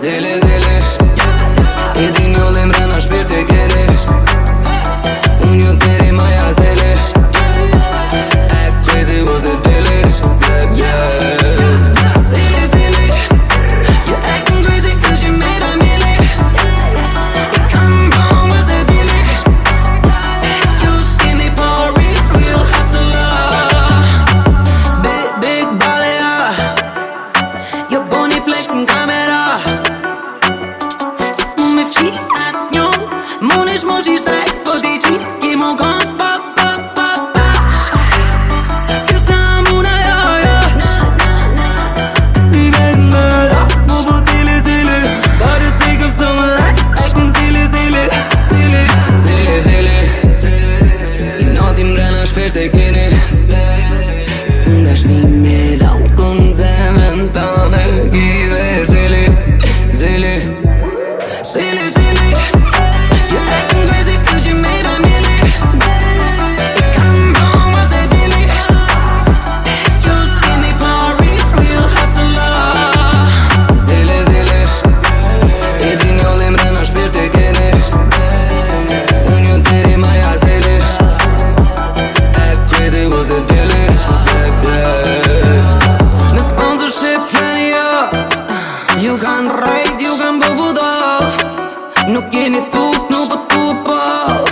Zilly, zilly moji shtrek Po di qi ki mu kon pa pa pa pa Kësa muna jo jo Mi ven me la Mu po zile zile Kare se këm së më lajks E zile zile Zile zile zile I Së mund është një mirë Ej, dal Nuk jeni tup, nuk po pëtu pal